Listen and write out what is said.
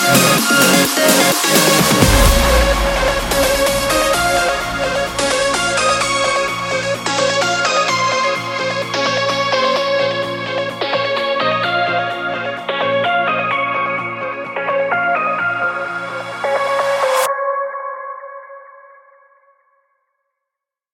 Música